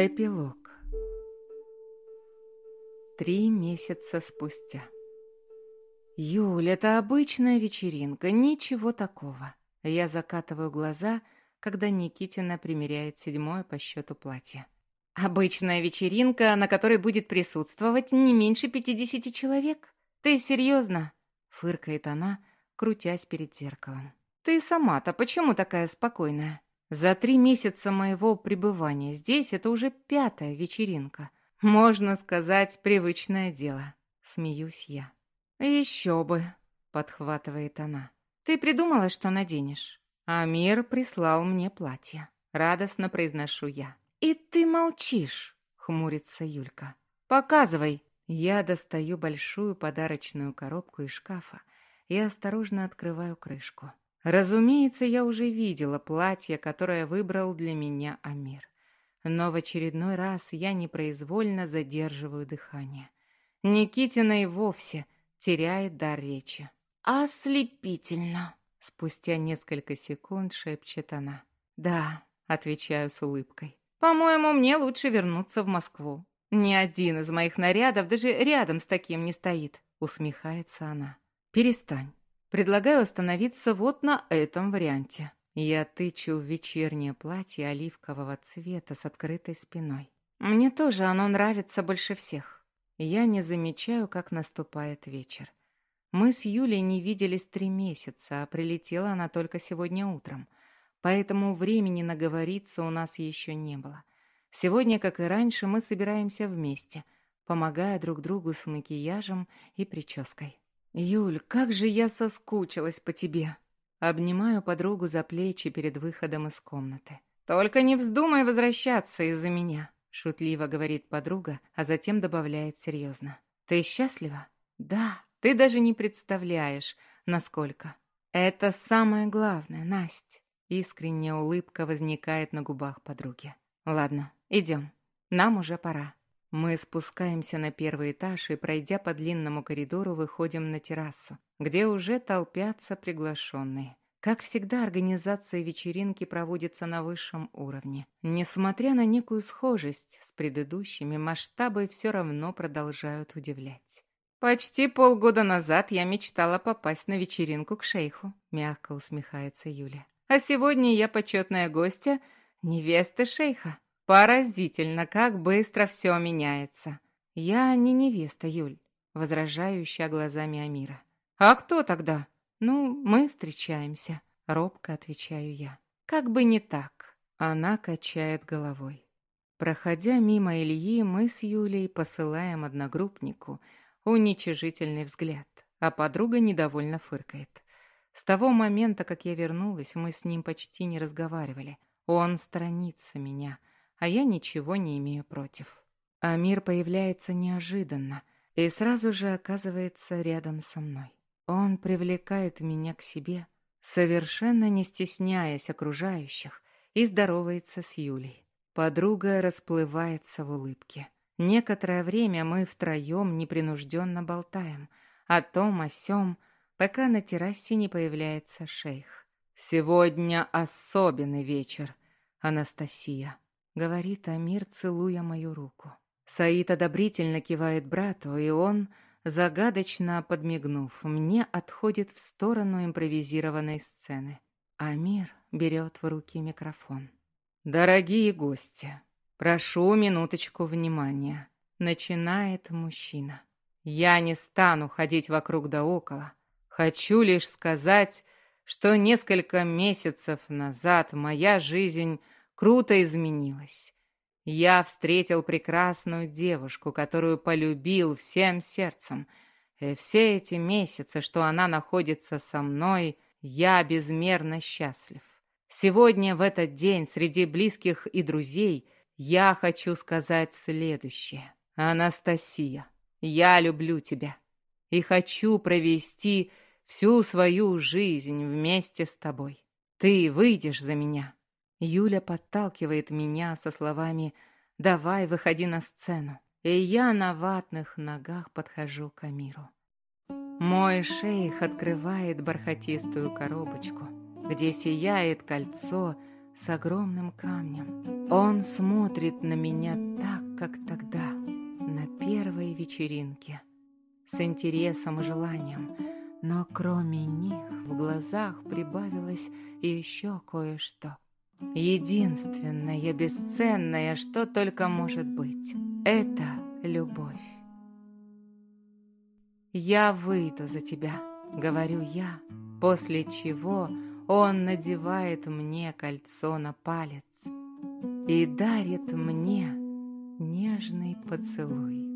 Эпилог. Три месяца спустя. Юль, это обычная вечеринка, ничего такого. Я закатываю глаза, когда Никитина примеряет седьмое по счету платье. Обычная вечеринка, на которой будет присутствовать не меньше пятидесяти человек. Ты серьезно? Фыркает она, крутясь перед зеркалом. Ты сама-то почему такая спокойная? За три месяца моего пребывания здесь это уже пятая вечеринка. Можно сказать, привычное дело. Смеюсь я. Еще бы, подхватывает она. Ты придумала, что наденешь? Амир прислал мне платье. Радостно произношу я. И ты молчишь, хмурится Юлька. Показывай. Я достаю большую подарочную коробку из шкафа и осторожно открываю крышку. Разумеется, я уже видела платье, которое выбрал для меня Амир. Но в очередной раз я непроизвольно задерживаю дыхание. Никитина и вовсе теряет дар речи. «Ослепительно!» Спустя несколько секунд шепчет она. «Да», — отвечаю с улыбкой. «По-моему, мне лучше вернуться в Москву. Ни один из моих нарядов даже рядом с таким не стоит», — усмехается она. «Перестань. Предлагаю остановиться вот на этом варианте. Я тычу в вечернее платье оливкового цвета с открытой спиной. Мне тоже оно нравится больше всех. Я не замечаю, как наступает вечер. Мы с Юлей не виделись три месяца, а прилетела она только сегодня утром. Поэтому времени наговориться у нас еще не было. Сегодня, как и раньше, мы собираемся вместе, помогая друг другу с макияжем и прической. «Юль, как же я соскучилась по тебе!» Обнимаю подругу за плечи перед выходом из комнаты. «Только не вздумай возвращаться из-за меня», — шутливо говорит подруга, а затем добавляет серьезно. «Ты счастлива?» «Да, ты даже не представляешь, насколько». «Это самое главное, Настя». Искренняя улыбка возникает на губах подруги. «Ладно, идем. Нам уже пора». Мы спускаемся на первый этаж и, пройдя по длинному коридору, выходим на террасу, где уже толпятся приглашенные. Как всегда, организация вечеринки проводится на высшем уровне. Несмотря на некую схожесть с предыдущими, масштабы все равно продолжают удивлять. «Почти полгода назад я мечтала попасть на вечеринку к шейху», — мягко усмехается Юля. «А сегодня я почетная гостья невесты шейха». Поразительно, как быстро все меняется. Я не невеста, Юль, возражающая глазами Амира. А кто тогда? Ну, мы встречаемся, робко отвечаю я. Как бы не так. Она качает головой. Проходя мимо Ильи, мы с Юлей посылаем одногруппнику уничижительный взгляд, а подруга недовольно фыркает. С того момента, как я вернулась, мы с ним почти не разговаривали. Он сторонится меня, а я ничего не имею против. Амир появляется неожиданно и сразу же оказывается рядом со мной. Он привлекает меня к себе, совершенно не стесняясь окружающих, и здоровается с Юлей. Подруга расплывается в улыбке. Некоторое время мы втроем непринужденно болтаем о том, о сём, пока на террасе не появляется шейх. «Сегодня особенный вечер, Анастасия», говорит Амир, целуя мою руку. Саид одобрительно кивает брату, и он, загадочно подмигнув, мне отходит в сторону импровизированной сцены. Амир берет в руки микрофон. «Дорогие гости, прошу минуточку внимания», — начинает мужчина. «Я не стану ходить вокруг да около. Хочу лишь сказать, что несколько месяцев назад моя жизнь — круто изменилась. Я встретил прекрасную девушку, которую полюбил всем сердцем. И все эти месяцы, что она находится со мной, я безмерно счастлив. Сегодня, в этот день, среди близких и друзей, я хочу сказать следующее. Анастасия, я люблю тебя и хочу провести всю свою жизнь вместе с тобой. Ты выйдешь за меня. Юля подталкивает меня со словами «Давай, выходи на сцену». И я на ватных ногах подхожу к Амиру. Мой шейх открывает бархатистую коробочку, где сияет кольцо с огромным камнем. Он смотрит на меня так, как тогда, на первой вечеринке, с интересом и желанием. Но кроме них в глазах прибавилось еще кое-что. Единственное, бесценное, что только может быть, это любовь. «Я выйду за тебя», — говорю я, после чего он надевает мне кольцо на палец и дарит мне нежный поцелуй.